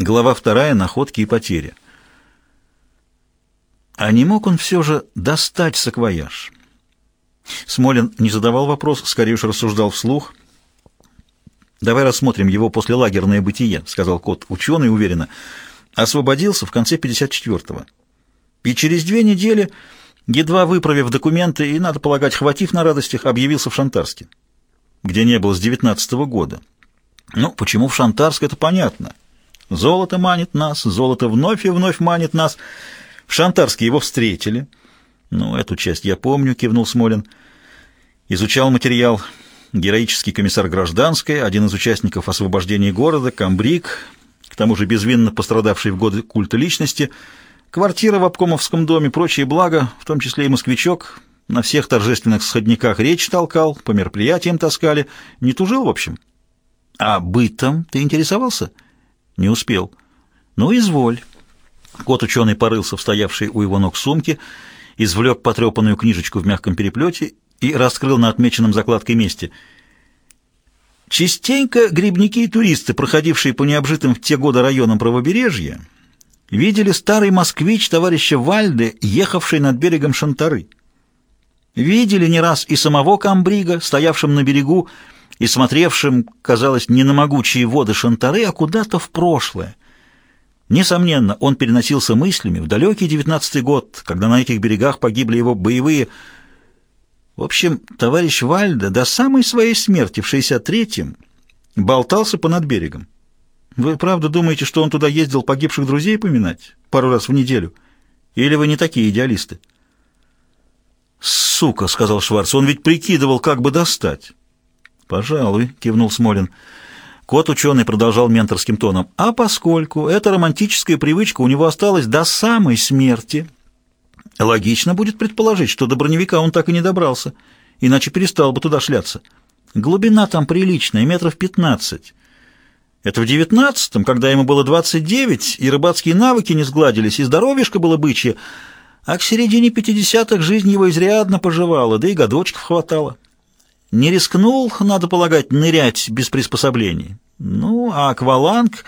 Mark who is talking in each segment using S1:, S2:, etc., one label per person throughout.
S1: Глава вторая. Находки и потери. А не мог он все же достать саквояж? Смолин не задавал вопрос, скорее уж рассуждал вслух. «Давай рассмотрим его послелагерное бытие», — сказал кот. Ученый уверенно. Освободился в конце 54-го. И через две недели, едва выправив документы и, надо полагать, хватив на радостях, объявился в Шантарске, где не был с 19 -го года. Ну, почему в Шантарск, это понятно. Золото манит нас, золото вновь и вновь манит нас. В Шантарске его встретили. Ну, эту часть я помню, кивнул Смолин. Изучал материал героический комиссар гражданской, один из участников освобождения города, комбриг, к тому же безвинно пострадавший в годы культа личности, квартира в обкомовском доме, прочие блага, в том числе и москвичок, на всех торжественных сходниках речь толкал, по мероприятиям таскали, не тужил, в общем. А бытом ты интересовался? Не успел. Ну, изволь. Кот-ученый порылся в стоявшей у его ног сумке, извлек потрепанную книжечку в мягком переплете и раскрыл на отмеченном закладкой месте. Частенько грибники и туристы, проходившие по необжитым в те годы районам правобережья, видели старый москвич товарища Вальде, ехавший над берегом Шантары. Видели не раз и самого Камбрига, стоявшим на берегу и смотревшим, казалось, не на могучие воды Шантары, а куда-то в прошлое. Несомненно, он переносился мыслями в далекий девятнадцатый год, когда на этих берегах погибли его боевые в общем, товарищ Вальда до самой своей смерти в 63-м болтался понад берегом. Вы правда думаете, что он туда ездил погибших друзей поминать пару раз в неделю? Или вы не такие идеалисты? «Сука!» — сказал Шварц. «Он ведь прикидывал, как бы достать». «Пожалуй», — кивнул Смолин. Кот-ученый продолжал менторским тоном. «А поскольку эта романтическая привычка у него осталась до самой смерти...» Логично будет предположить, что до броневика он так и не добрался, иначе перестал бы туда шляться. Глубина там приличная, метров пятнадцать. Это в девятнадцатом, когда ему было двадцать девять, и рыбацкие навыки не сгладились, и здоровьишко было бычье, а к середине пятидесятых жизнь его изрядно поживала, да и годочков хватало. Не рискнул, надо полагать, нырять без приспособлений. Ну, а акваланг...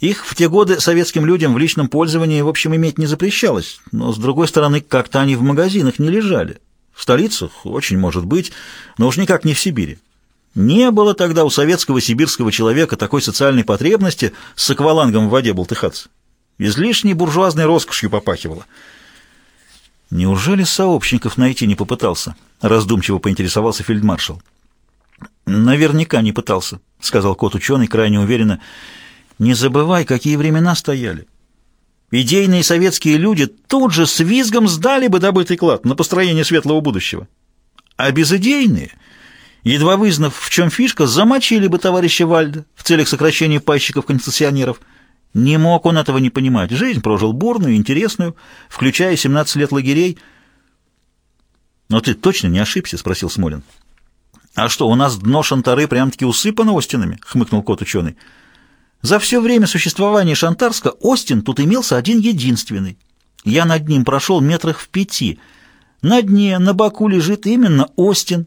S1: Их в те годы советским людям в личном пользовании, в общем, иметь не запрещалось, но, с другой стороны, как-то они в магазинах не лежали. В столицах очень может быть, но уж никак не в Сибири. Не было тогда у советского сибирского человека такой социальной потребности с аквалангом в воде болтыхаться. Излишней буржуазной роскошью попахивало. Неужели сообщников найти не попытался? Раздумчиво поинтересовался фельдмаршал. Наверняка не пытался, сказал кот-ученый крайне уверенно. Не забывай, какие времена стояли. Идейные советские люди тут же с визгом сдали бы добытый клад на построение светлого будущего. А безидейные, едва вызнав, в чем фишка, замочили бы товарища Вальда в целях сокращения пайщиков-концессионеров. Не мог он этого не понимать. Жизнь прожил бурную, интересную, включая 17 лет лагерей. «Но ты точно не ошибся?» — спросил Смолин. «А что, у нас дно Шантары прям-таки усыпано остинами?» — хмыкнул кот-ученый. За все время существования Шантарска Остин тут имелся один единственный. Я над ним прошел метрах в пяти. На дне, на боку лежит именно Остин,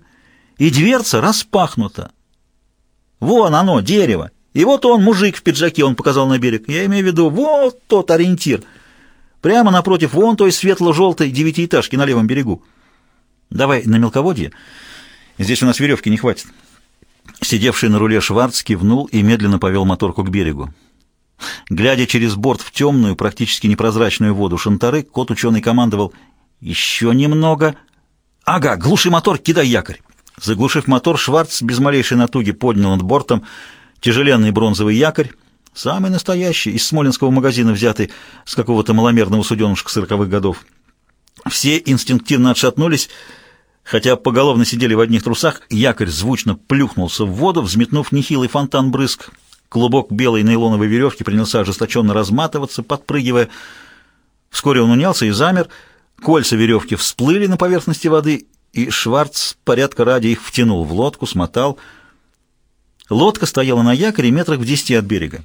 S1: и дверца распахнута. Вон оно, дерево. И вот он, мужик в пиджаке, он показал на берег. Я имею в виду, вот тот ориентир. Прямо напротив вон той светло-желтой девятиэтажки на левом берегу. Давай на мелководье. Здесь у нас веревки не хватит. Сидевший на руле Шварц кивнул и медленно повел моторку к берегу. Глядя через борт в темную, практически непрозрачную воду Шантары, кот-ученый командовал «Еще немного!» «Ага, глуши мотор, кидай якорь!» Заглушив мотор, Шварц без малейшей натуги поднял над бортом тяжеленный бронзовый якорь, самый настоящий, из смоленского магазина взятый с какого-то маломерного суденышка сороковых годов. Все инстинктивно отшатнулись, Хотя поголовно сидели в одних трусах, якорь звучно плюхнулся в воду, взметнув нехилый фонтан брызг. Клубок белой нейлоновой веревки принялся ожесточенно разматываться, подпрыгивая. Вскоре он унялся и замер. Кольца веревки всплыли на поверхности воды, и Шварц, порядка ради, их втянул в лодку, смотал. Лодка стояла на якоре метрах в десяти от берега.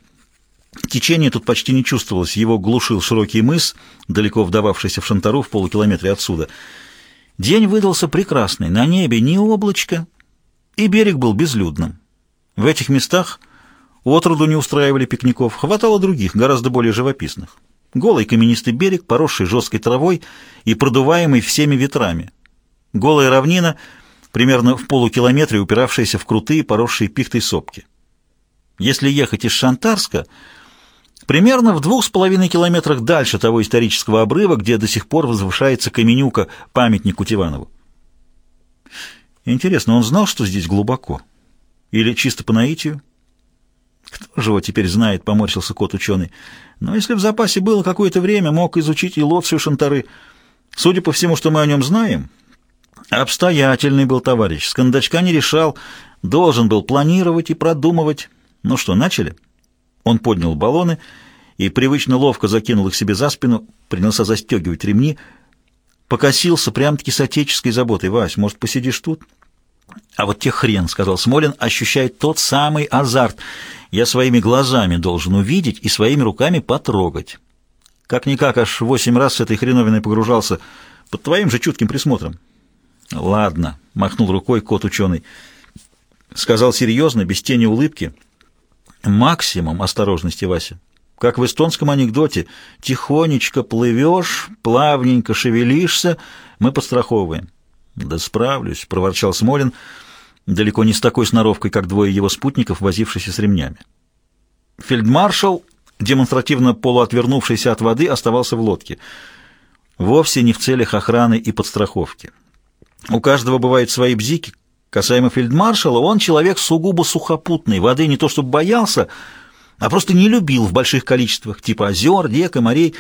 S1: Течение тут почти не чувствовалось, его глушил широкий мыс, далеко вдававшийся в Шантару в полукилометре отсюда — День выдался прекрасный, на небе ни облачка, и берег был безлюдным. В этих местах отроду не устраивали пикников, хватало других, гораздо более живописных. Голый каменистый берег, поросший жесткой травой и продуваемый всеми ветрами. Голая равнина, примерно в полукилометре упиравшаяся в крутые, поросшие пихтой сопки. Если ехать из Шантарска, примерно в двух с половиной километрах дальше того исторического обрыва, где до сих пор возвышается Каменюка, памятник Кутиванову. Интересно, он знал, что здесь глубоко? Или чисто по наитию? Кто же его теперь знает, поморщился кот-ученый. Но если в запасе было какое-то время, мог изучить и Лоцию Шантары. Судя по всему, что мы о нем знаем, обстоятельный был товарищ, с кондачка не решал, должен был планировать и продумывать. Ну что, начали? Он поднял баллоны и привычно ловко закинул их себе за спину, принялся застегивать ремни, покосился прям-таки с отеческой заботой. «Вась, может, посидишь тут?» «А вот те хрен», — сказал Смолин, ощущает тот самый азарт. «Я своими глазами должен увидеть и своими руками потрогать. Как-никак аж восемь раз с этой хреновиной погружался под твоим же чутким присмотром». «Ладно», — махнул рукой кот-ученый. Сказал серьезно, без тени улыбки. «Максимум осторожности, Вася. Как в эстонском анекдоте. Тихонечко плывешь, плавненько шевелишься, мы подстраховываем». «Да справлюсь», — проворчал Смолин, далеко не с такой сноровкой, как двое его спутников, возившиеся с ремнями. Фельдмаршал, демонстративно полуотвернувшийся от воды, оставался в лодке. Вовсе не в целях охраны и подстраховки. У каждого бывают свои бзики. Касаемо фельдмаршала, он человек сугубо сухопутный, воды не то чтобы боялся, а просто не любил в больших количествах, типа озер, рек и морей,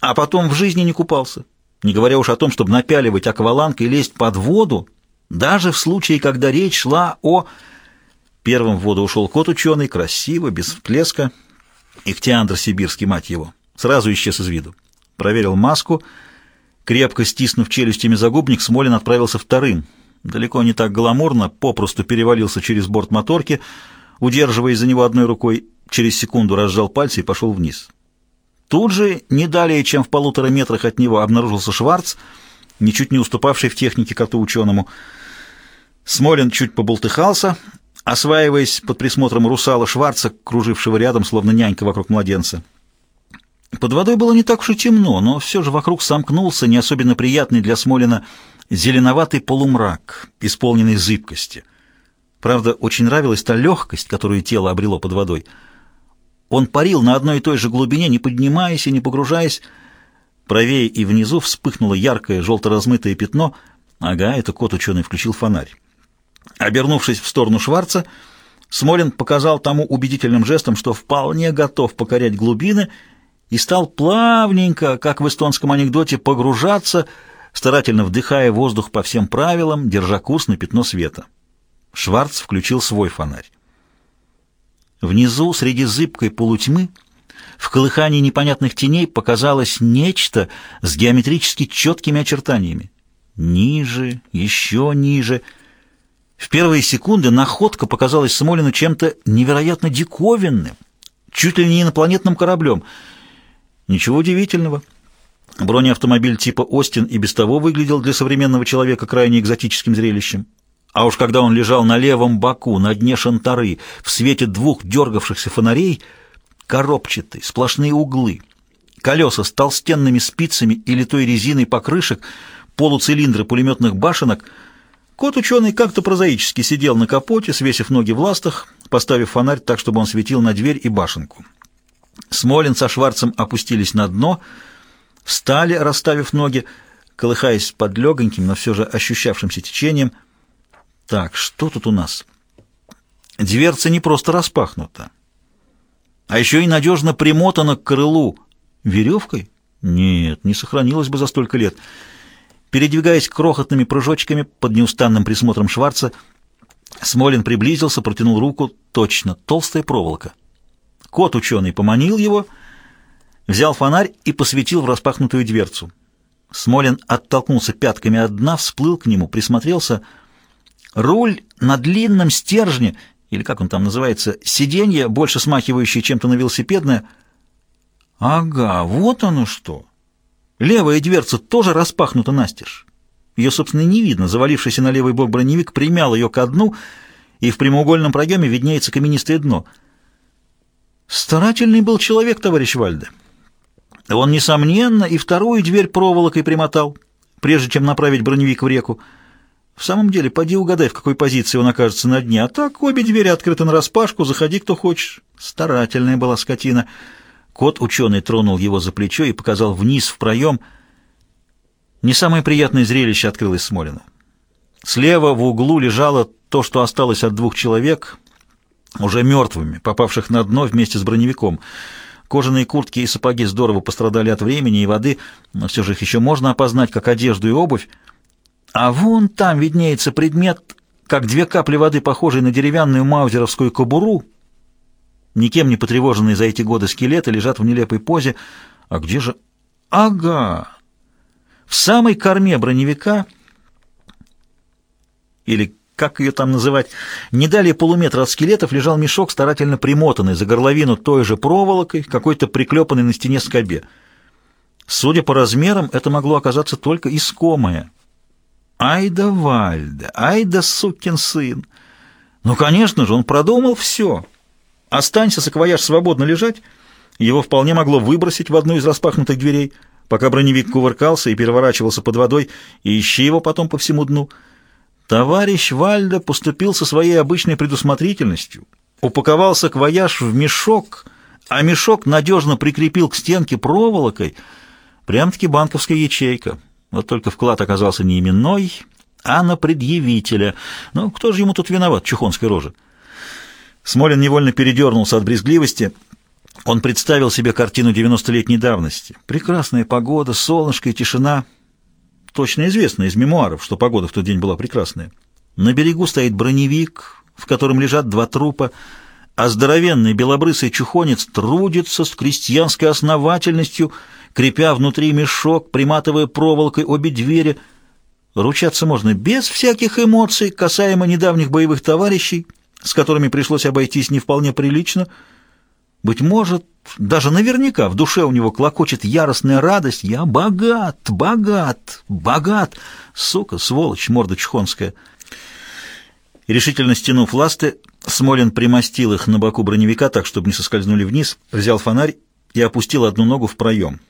S1: а потом в жизни не купался не говоря уж о том, чтобы напяливать акваланг и лезть под воду, даже в случае, когда речь шла о... Первым в воду ушел кот-ученый, красиво, без всплеска. Ихтиандр Сибирский, мать его. Сразу исчез из виду. Проверил маску. Крепко стиснув челюстями загубник, Смолин отправился вторым. Далеко не так гламурно, попросту перевалился через борт моторки, удерживая за него одной рукой, через секунду разжал пальцы и пошел вниз. Тут же, не далее, чем в полутора метрах от него, обнаружился Шварц, ничуть не уступавший в технике коту-ученому. Смолин чуть поболтыхался, осваиваясь под присмотром русала Шварца, кружившего рядом, словно нянька вокруг младенца. Под водой было не так уж и темно, но все же вокруг сомкнулся не особенно приятный для Смолина зеленоватый полумрак, исполненный зыбкости. Правда, очень нравилась та легкость, которую тело обрело под водой — он парил на одной и той же глубине, не поднимаясь и не погружаясь. Правее и внизу вспыхнуло яркое желто-размытое пятно. Ага, это кот-ученый включил фонарь. Обернувшись в сторону Шварца, Смолин показал тому убедительным жестом, что вполне готов покорять глубины, и стал плавненько, как в эстонском анекдоте, погружаться, старательно вдыхая воздух по всем правилам, держа курс на пятно света. Шварц включил свой фонарь. Внизу, среди зыбкой полутьмы, в колыхании непонятных теней показалось нечто с геометрически четкими очертаниями. Ниже, еще ниже. В первые секунды находка показалась Смолину чем-то невероятно диковинным, чуть ли не инопланетным кораблем. Ничего удивительного. Бронеавтомобиль типа «Остин» и без того выглядел для современного человека крайне экзотическим зрелищем. А уж когда он лежал на левом боку, на дне шантары, в свете двух дергавшихся фонарей, коробчатый, сплошные углы, колеса с толстенными спицами и литой резиной покрышек, полуцилиндры пулеметных башенок, кот-ученый как-то прозаически сидел на капоте, свесив ноги в ластах, поставив фонарь так, чтобы он светил на дверь и башенку. Смолин со Шварцем опустились на дно, встали, расставив ноги, колыхаясь под легоньким, но все же ощущавшимся течением — так, что тут у нас? Дверца не просто распахнута, а еще и надежно примотана к крылу. Веревкой? Нет, не сохранилось бы за столько лет. Передвигаясь крохотными прыжочками под неустанным присмотром Шварца, Смолин приблизился, протянул руку. Точно, толстая проволока. Кот-ученый поманил его, взял фонарь и посветил в распахнутую дверцу. Смолин оттолкнулся пятками от дна, всплыл к нему, присмотрелся — Руль на длинном стержне, или как он там называется, сиденье, больше смахивающее чем-то на велосипедное. Ага, вот оно что. Левая дверца тоже распахнута настежь. Ее, собственно, не видно. Завалившийся на левый бок броневик примял ее ко дну, и в прямоугольном проеме виднеется каменистое дно. Старательный был человек, товарищ Вальде. Он, несомненно, и вторую дверь проволокой примотал, прежде чем направить броневик в реку. В самом деле, поди угадай, в какой позиции он окажется на дне. А так, обе двери открыты нараспашку, заходи, кто хочешь. Старательная была скотина. Кот-ученый тронул его за плечо и показал вниз в проем. Не самое приятное зрелище открылось Смолину. Слева в углу лежало то, что осталось от двух человек, уже мертвыми, попавших на дно вместе с броневиком. Кожаные куртки и сапоги здорово пострадали от времени и воды, но все же их еще можно опознать как одежду и обувь. А вон там виднеется предмет, как две капли воды, похожие на деревянную маузеровскую кобуру. Никем не потревоженные за эти годы скелеты лежат в нелепой позе. А где же... Ага! В самой корме броневика, или как ее там называть, не далее полуметра от скелетов лежал мешок, старательно примотанный за горловину той же проволокой, какой-то приклепанный на стене скобе. Судя по размерам, это могло оказаться только искомое. Ай да Вальда, ай да сукин сын! Ну, конечно же, он продумал все. Останься саквояж свободно лежать, его вполне могло выбросить в одну из распахнутых дверей, пока броневик кувыркался и переворачивался под водой, и ищи его потом по всему дну. Товарищ Вальда поступил со своей обычной предусмотрительностью, упаковал саквояж в мешок, а мешок надежно прикрепил к стенке проволокой, прям-таки банковская ячейка. Вот только вклад оказался не именной, а на предъявителя. Ну, кто же ему тут виноват, чухонской рожи? Смолин невольно передернулся от брезгливости. Он представил себе картину девяностолетней давности. Прекрасная погода, солнышко и тишина. Точно известно из мемуаров, что погода в тот день была прекрасная. На берегу стоит броневик, в котором лежат два трупа, а здоровенный белобрысый чухонец трудится с крестьянской основательностью — крепя внутри мешок, приматывая проволокой обе двери. Ручаться можно без всяких эмоций, касаемо недавних боевых товарищей, с которыми пришлось обойтись не вполне прилично. Быть может, даже наверняка в душе у него клокочет яростная радость. «Я богат, богат, богат!» Сука, сволочь, морда чухонская. Решительно стянув ласты, Смолин примостил их на боку броневика так, чтобы не соскользнули вниз, взял фонарь и опустил одну ногу в проем.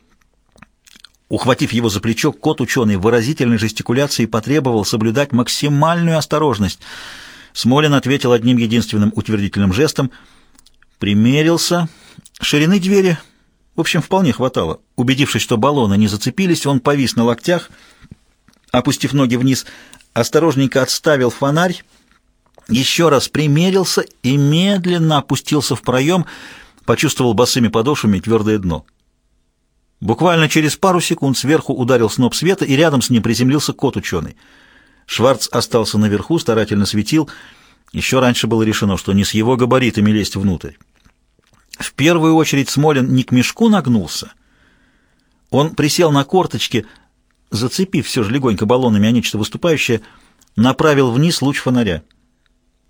S1: Ухватив его за плечо, кот-ученый выразительной жестикуляцией потребовал соблюдать максимальную осторожность. Смолин ответил одним единственным утвердительным жестом, примерился. Ширины двери, в общем, вполне хватало. Убедившись, что баллоны не зацепились, он повис на локтях, опустив ноги вниз, осторожненько отставил фонарь, еще раз примерился и медленно опустился в проем, почувствовал босыми подошвами твердое дно. Буквально через пару секунд сверху ударил сноп света, и рядом с ним приземлился кот-ученый. Шварц остался наверху, старательно светил. Еще раньше было решено, что не с его габаритами лезть внутрь. В первую очередь Смолин не к мешку нагнулся. Он присел на корточки, зацепив все же легонько баллонами о нечто выступающее, направил вниз луч фонаря.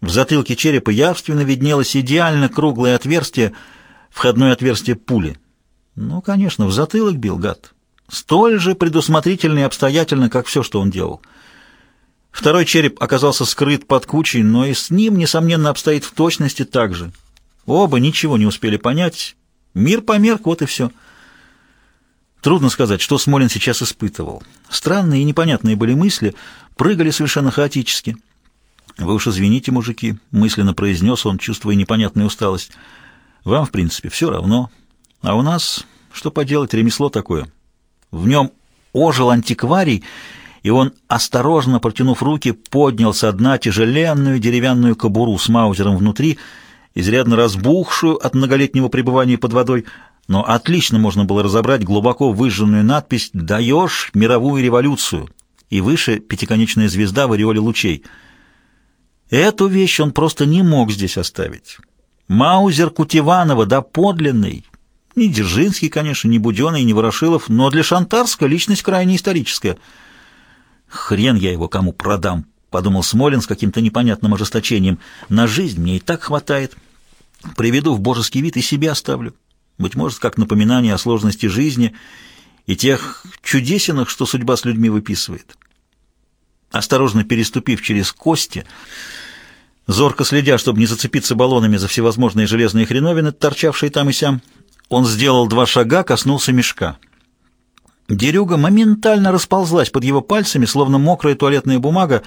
S1: В затылке черепа явственно виднелось идеально круглое отверстие, входное отверстие пули. Ну, конечно, в затылок бил гад. Столь же предусмотрительно и обстоятельно, как все, что он делал. Второй череп оказался скрыт под кучей, но и с ним, несомненно, обстоит в точности так же. Оба ничего не успели понять. Мир померк, вот и все. Трудно сказать, что Смолин сейчас испытывал. Странные и непонятные были мысли, прыгали совершенно хаотически. «Вы уж извините, мужики», — мысленно произнес он, чувствуя непонятную усталость. «Вам, в принципе, все равно. А у нас, что поделать, ремесло такое. В нем ожил антикварий, и он, осторожно протянув руки, поднял со дна тяжеленную деревянную кобуру с маузером внутри, изрядно разбухшую от многолетнего пребывания под водой, но отлично можно было разобрать глубоко выжженную надпись «Даешь мировую революцию» и выше пятиконечная звезда в ореоле лучей. Эту вещь он просто не мог здесь оставить. Маузер Кутеванова, да подлинный, не Дзержинский, конечно, не Буденный, не Ворошилов, но для Шантарска личность крайне историческая. «Хрен я его кому продам», — подумал Смолин с каким-то непонятным ожесточением. «На жизнь мне и так хватает. Приведу в божеский вид и себе оставлю. Быть может, как напоминание о сложности жизни и тех чудесинах, что судьба с людьми выписывает». Осторожно переступив через кости, Зорко следя, чтобы не зацепиться баллонами за всевозможные железные хреновины, торчавшие там и сям, он сделал два шага, коснулся мешка. Дерюга моментально расползлась под его пальцами, словно мокрая туалетная бумага.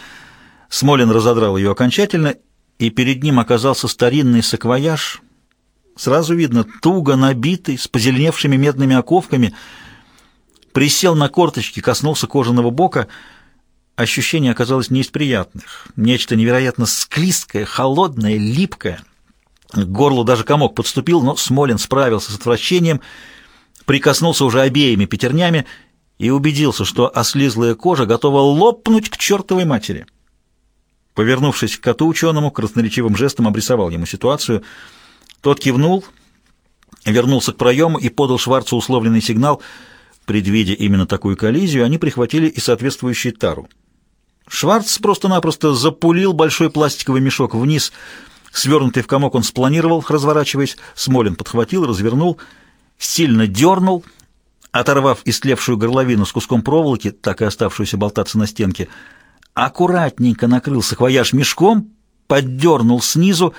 S1: Смолин разодрал ее окончательно, и перед ним оказался старинный саквояж. Сразу видно, туго набитый, с позеленевшими медными оковками. Присел на корточки, коснулся кожаного бока. Ощущение оказалось не из приятных. Нечто невероятно склизкое, холодное, липкое. К горлу даже комок подступил, но Смолин справился с отвращением — прикоснулся уже обеими пятернями и убедился, что ослизлая кожа готова лопнуть к чертовой матери. Повернувшись к коту ученому, красноречивым жестом обрисовал ему ситуацию. Тот кивнул, вернулся к проему и подал Шварцу условленный сигнал. Предвидя именно такую коллизию, они прихватили и соответствующую тару. Шварц просто-напросто запулил большой пластиковый мешок вниз. Свернутый в комок он спланировал, разворачиваясь. Смолин подхватил, развернул — сильно дернул, оторвав истлевшую горловину с куском проволоки, так и оставшуюся болтаться на стенке, аккуратненько накрыл саквояж мешком, поддернул снизу,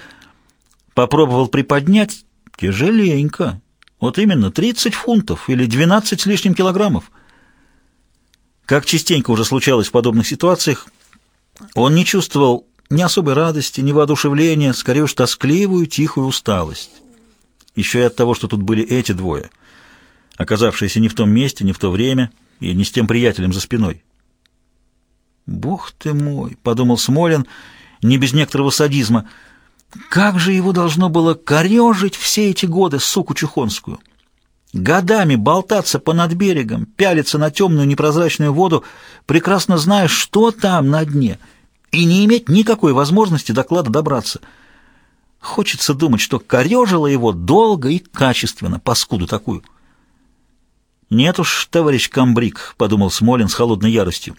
S1: попробовал приподнять, тяжеленько, вот именно 30 фунтов или 12 с лишним килограммов. Как частенько уже случалось в подобных ситуациях, он не чувствовал ни особой радости, ни воодушевления, скорее уж тоскливую, тихую усталость еще и от того, что тут были эти двое, оказавшиеся не в том месте, не в то время и не с тем приятелем за спиной. «Бог ты мой!» — подумал Смолин, не без некоторого садизма. «Как же его должно было корежить все эти годы, суку чухонскую!» Годами болтаться по над берегом, пялиться на темную непрозрачную воду, прекрасно зная, что там на дне, и не иметь никакой возможности доклада добраться — Хочется думать, что корежило его долго и качественно, паскуду такую. «Нет уж, товарищ Камбрик», — подумал Смолин с холодной яростью.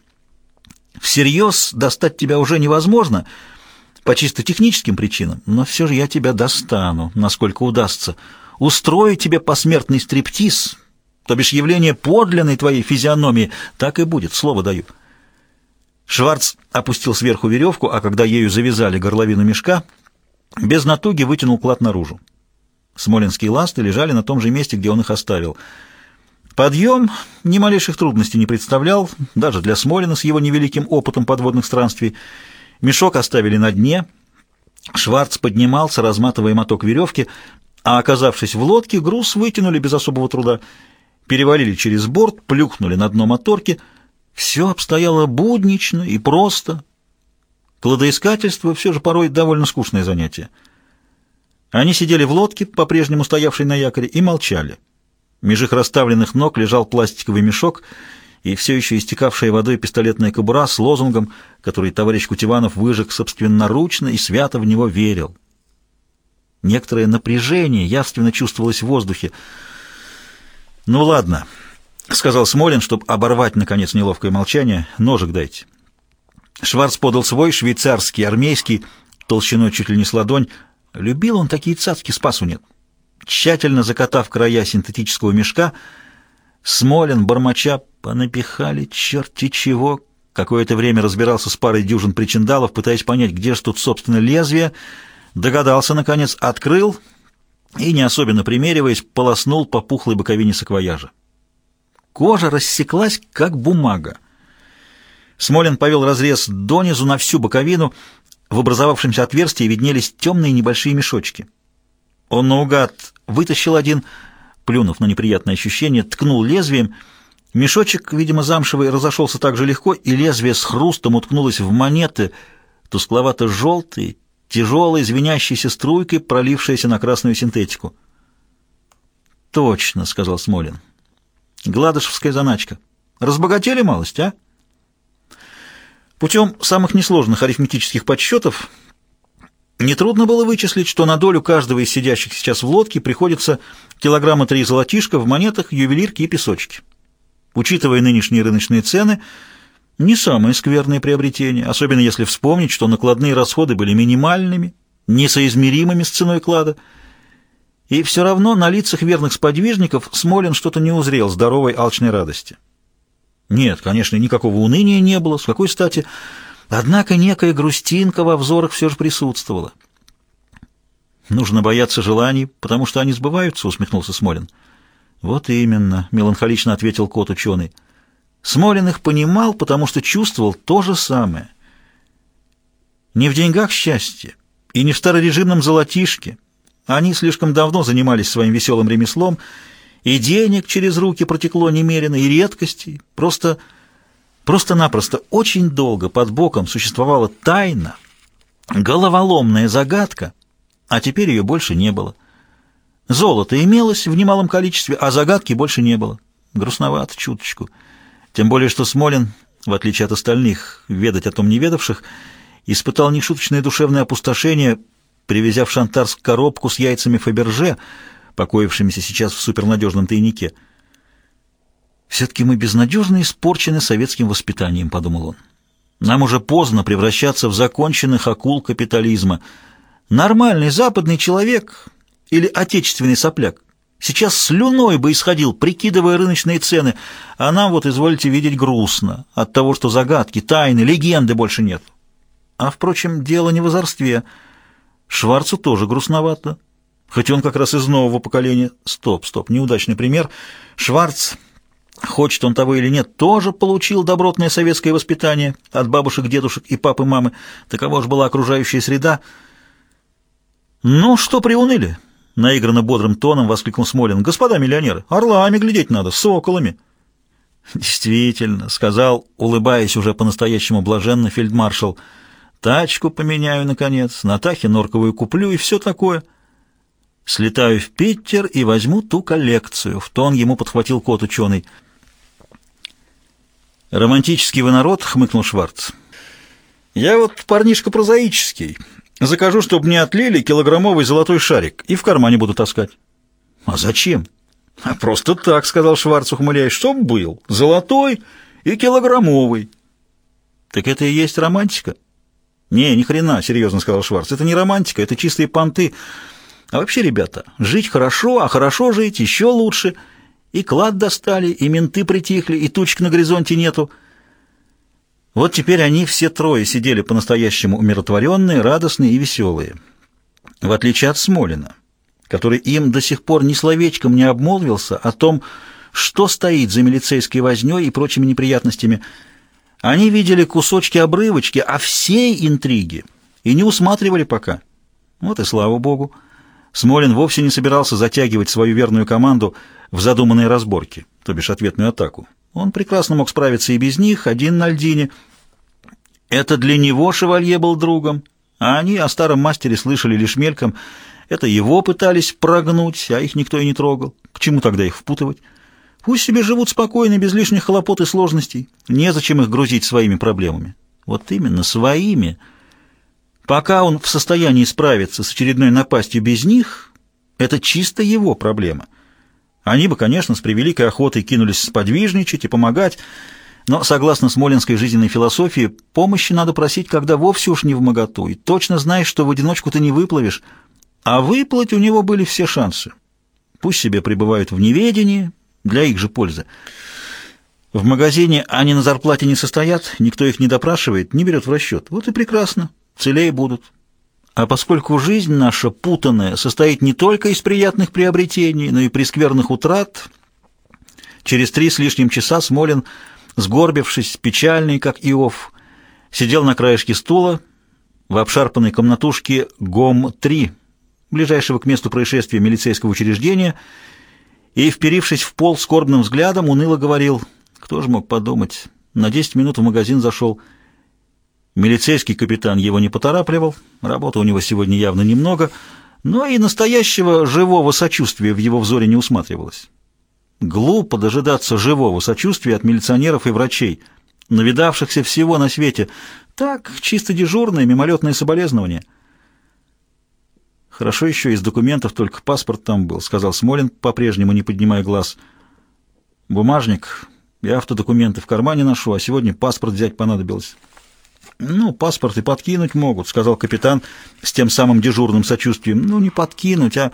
S1: «Всерьез достать тебя уже невозможно, по чисто техническим причинам, но все же я тебя достану, насколько удастся. Устрою тебе посмертный стриптиз, то бишь явление подлинной твоей физиономии, так и будет, слово даю». Шварц опустил сверху веревку, а когда ею завязали горловину мешка — без натуги вытянул клад наружу. Смолинские ласты лежали на том же месте, где он их оставил. Подъем ни малейших трудностей не представлял, даже для Смолина с его невеликим опытом подводных странствий. Мешок оставили на дне. Шварц поднимался, разматывая моток веревки, а, оказавшись в лодке, груз вытянули без особого труда. Перевалили через борт, плюхнули на дно моторки. Все обстояло буднично и просто, Кладоискательство все же порой довольно скучное занятие. Они сидели в лодке, по-прежнему стоявшей на якоре, и молчали. Меж их расставленных ног лежал пластиковый мешок и все еще истекавшая водой пистолетная кобура с лозунгом, который товарищ Кутеванов выжег собственноручно и свято в него верил. Некоторое напряжение явственно чувствовалось в воздухе. «Ну ладно», — сказал Смолин, чтобы оборвать, наконец, неловкое молчание, — «ножик дайте». Шварц подал свой, швейцарский, армейский, толщиной чуть ли не с ладонь. Любил он такие цацки, спасу нет. Тщательно закатав края синтетического мешка, Смолин, бормоча, понапихали черти чего. Какое-то время разбирался с парой дюжин причиндалов, пытаясь понять, где же тут, собственно, лезвие. Догадался, наконец, открыл и, не особенно примериваясь, полоснул по пухлой боковине саквояжа. Кожа рассеклась, как бумага. Смолин повел разрез донизу на всю боковину. В образовавшемся отверстии виднелись темные небольшие мешочки. Он наугад вытащил один, плюнув на неприятное ощущение, ткнул лезвием. Мешочек, видимо, замшевый, разошелся так же легко, и лезвие с хрустом уткнулось в монеты, тускловато-желтые, тяжелой, звенящейся струйкой, пролившейся на красную синтетику. «Точно», — сказал Смолин. «Гладышевская заначка. Разбогатели малость, а?» Путем самых несложных арифметических подсчетов нетрудно было вычислить, что на долю каждого из сидящих сейчас в лодке приходится килограмма три золотишка в монетах, ювелирке и песочке. Учитывая нынешние рыночные цены, не самое скверное приобретение, особенно если вспомнить, что накладные расходы были минимальными, несоизмеримыми с ценой клада. И все равно на лицах верных сподвижников Смолин что-то не узрел здоровой алчной радости. Нет, конечно, никакого уныния не было. С какой стати? Однако некая грустинка во взорах все же присутствовала. «Нужно бояться желаний, потому что они сбываются», — усмехнулся Смолин. «Вот именно», — меланхолично ответил кот-ученый. Смолин их понимал, потому что чувствовал то же самое. Не в деньгах счастье и не в старорежимном золотишке. Они слишком давно занимались своим веселым ремеслом, и денег через руки протекло немерено, и редкостей. Просто, просто-напросто очень долго под боком существовала тайна, головоломная загадка, а теперь ее больше не было. Золото имелось в немалом количестве, а загадки больше не было. Грустновато чуточку. Тем более, что Смолин, в отличие от остальных, ведать о том не ведавших, испытал нешуточное душевное опустошение, привезя в Шантарск коробку с яйцами Фаберже, покоившимися сейчас в супернадежном тайнике. «Все-таки мы безнадежно испорчены советским воспитанием», — подумал он. «Нам уже поздно превращаться в законченных акул капитализма. Нормальный западный человек или отечественный сопляк сейчас слюной бы исходил, прикидывая рыночные цены, а нам вот, изволите видеть, грустно от того, что загадки, тайны, легенды больше нет». А, впрочем, дело не в озорстве. Шварцу тоже грустновато, хоть он как раз из нового поколения. Стоп, стоп, неудачный пример. Шварц, хочет он того или нет, тоже получил добротное советское воспитание от бабушек, дедушек и папы, мамы. Такова уж была окружающая среда. «Ну, что приуныли?» — наигранно бодрым тоном воскликнул Смолин. «Господа миллионеры, орлами глядеть надо, соколами». «Действительно», — сказал, улыбаясь уже по-настоящему блаженно фельдмаршал, — Тачку поменяю, наконец, Натахе норковую куплю и все такое. Слетаю в Питер и возьму ту коллекцию. В тон ему подхватил кот ученый. «Романтический вы народ», — хмыкнул Шварц. «Я вот парнишка прозаический. Закажу, чтобы мне отлили килограммовый золотой шарик и в кармане буду таскать». «А зачем?» «А просто так», — сказал Шварц, ухмыляясь, — «чтоб был. Золотой и килограммовый». «Так это и есть романтика?» «Не, ни хрена», — серьезно сказал Шварц. «Это не романтика, это чистые понты. А вообще, ребята, жить хорошо, а хорошо жить еще лучше. И клад достали, и менты притихли, и тучек на горизонте нету». Вот теперь они все трое сидели по-настоящему умиротворенные, радостные и веселые. В отличие от Смолина, который им до сих пор ни словечком не обмолвился о том, что стоит за милицейской вознёй и прочими неприятностями – они видели кусочки-обрывочки, а всей интриги и не усматривали пока. Вот и слава богу. Смолин вовсе не собирался затягивать свою верную команду в задуманные разборки, то бишь ответную атаку. Он прекрасно мог справиться и без них, один на льдине. Это для него шевалье был другом, а они о старом мастере слышали лишь мельком. Это его пытались прогнуть, а их никто и не трогал. К чему тогда их впутывать? Пусть себе живут спокойно, без лишних хлопот и сложностей. Незачем их грузить своими проблемами. Вот именно, своими. Пока он в состоянии справиться с очередной напастью без них, это чисто его проблема. Они бы, конечно, с превеликой охотой кинулись сподвижничать и помогать, но, согласно смолинской жизненной философии, помощи надо просить, когда вовсе уж не в моготу, и точно знаешь, что в одиночку ты не выплывешь, а выплыть у него были все шансы. Пусть себе пребывают в неведении, для их же пользы. В магазине они на зарплате не состоят, никто их не допрашивает, не берет в расчет. Вот и прекрасно, целее будут. А поскольку жизнь наша путанная состоит не только из приятных приобретений, но и прескверных утрат, через три с лишним часа Смолин, сгорбившись, печальный, как Иов, сидел на краешке стула в обшарпанной комнатушке ГОМ-3, ближайшего к месту происшествия милицейского учреждения, и, вперившись в пол скорбным взглядом, уныло говорил, кто же мог подумать, на десять минут в магазин зашел. Милицейский капитан его не поторапливал, работы у него сегодня явно немного, но и настоящего живого сочувствия в его взоре не усматривалось. Глупо дожидаться живого сочувствия от милиционеров и врачей, навидавшихся всего на свете. Так, чисто дежурное, мимолетное соболезнование — Хорошо еще из документов только паспорт там был, сказал Смолин, по-прежнему не поднимая глаз. Бумажник и автодокументы в кармане ношу, а сегодня паспорт взять понадобилось. «Ну, паспорт и подкинуть могут», — сказал капитан с тем самым дежурным сочувствием. «Ну, не подкинуть, а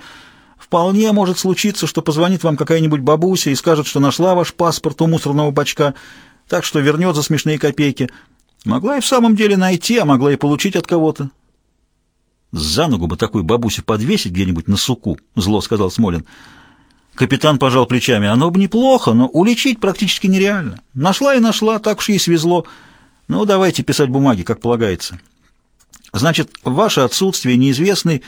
S1: вполне может случиться, что позвонит вам какая-нибудь бабуся и скажет, что нашла ваш паспорт у мусорного бачка, так что вернет за смешные копейки. Могла и в самом деле найти, а могла и получить от кого-то. «За ногу бы такую бабусю подвесить где-нибудь на суку», — зло сказал Смолин. Капитан пожал плечами. «Оно бы неплохо, но уличить практически нереально. Нашла и нашла, так уж ей свезло. Ну, давайте писать бумаги, как полагается. Значит, ваше отсутствие неизвестный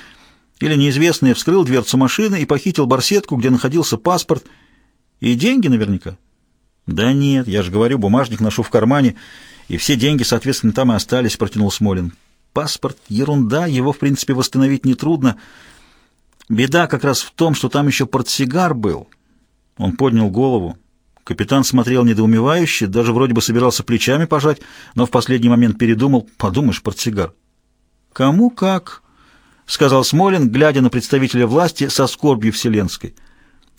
S1: или неизвестный вскрыл дверцу машины и похитил барсетку, где находился паспорт и деньги наверняка». «Да нет, я же говорю, бумажник ношу в кармане, и все деньги, соответственно, там и остались», — протянул Смолин. Паспорт — ерунда, его, в принципе, восстановить нетрудно. Беда как раз в том, что там еще портсигар был. Он поднял голову. Капитан смотрел недоумевающе, даже вроде бы собирался плечами пожать, но в последний момент передумал. Подумаешь, портсигар. «Кому как?» — сказал Смолин, глядя на представителя власти со скорбью вселенской.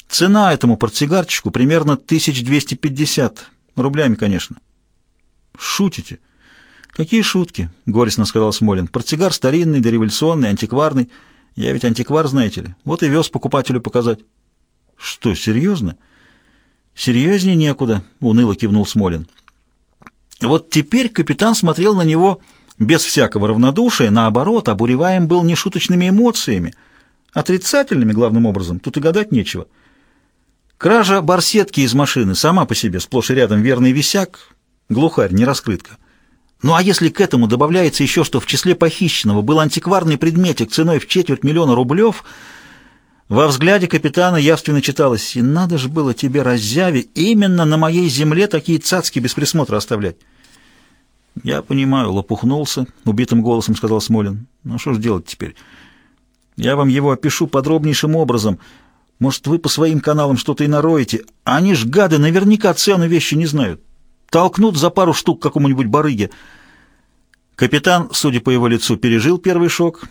S1: «Цена этому портсигарчику примерно 1250. Рублями, конечно». «Шутите?» «Какие шутки?» — горестно сказал Смолин. «Портсигар старинный, дореволюционный, антикварный. Я ведь антиквар, знаете ли. Вот и вез покупателю показать». «Что, серьезно?» «Серьезнее некуда», — уныло кивнул Смолин. Вот теперь капитан смотрел на него без всякого равнодушия, наоборот, обуреваем был нешуточными эмоциями, отрицательными, главным образом, тут и гадать нечего. Кража барсетки из машины сама по себе, сплошь и рядом верный висяк, глухарь, не раскрытка. Ну а если к этому добавляется еще, что в числе похищенного был антикварный предметик ценой в четверть миллиона рублев, во взгляде капитана явственно читалось, и надо же было тебе, раззяви, именно на моей земле такие цацки без присмотра оставлять. Я понимаю, лопухнулся, убитым голосом сказал Смолин. Ну что ж делать теперь? Я вам его опишу подробнейшим образом. Может, вы по своим каналам что-то и нароете. Они ж, гады, наверняка цену вещи не знают. Толкнут за пару штук какому-нибудь барыге. Капитан, судя по его лицу, пережил первый шок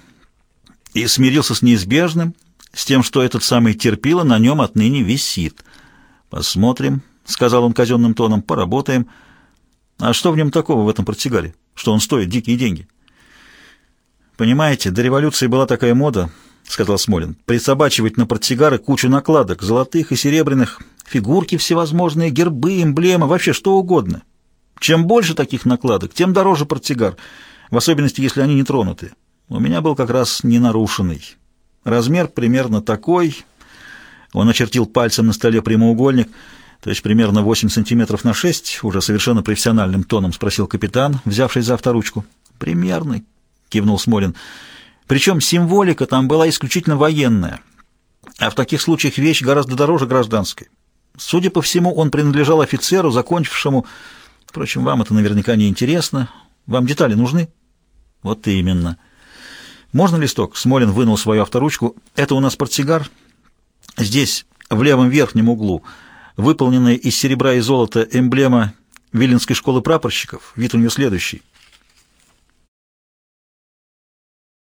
S1: и смирился с неизбежным, с тем, что этот самый терпило на нем отныне висит. «Посмотрим», — сказал он казенным тоном, — «поработаем». «А что в нем такого, в этом портсигаре, что он стоит дикие деньги?» «Понимаете, до революции была такая мода», — сказал Смолин, — «присобачивать на портсигары кучу накладок, золотых и серебряных, Фигурки всевозможные, гербы, эмблемы, вообще что угодно. Чем больше таких накладок, тем дороже портсигар, в особенности, если они не тронуты. У меня был как раз ненарушенный. Размер примерно такой. Он очертил пальцем на столе прямоугольник, то есть примерно 8 сантиметров на 6, уже совершенно профессиональным тоном спросил капитан, взявший за авторучку. «Примерный», — кивнул Смолин. «Причем символика там была исключительно военная, а в таких случаях вещь гораздо дороже гражданской». Судя по всему, он принадлежал офицеру, закончившему... Впрочем, вам это наверняка не интересно. Вам детали нужны? Вот именно. Можно листок? Смолин вынул свою авторучку. Это у нас портсигар. Здесь, в левом верхнем углу, выполненная из серебра и золота эмблема Виленской школы прапорщиков. Вид у нее следующий.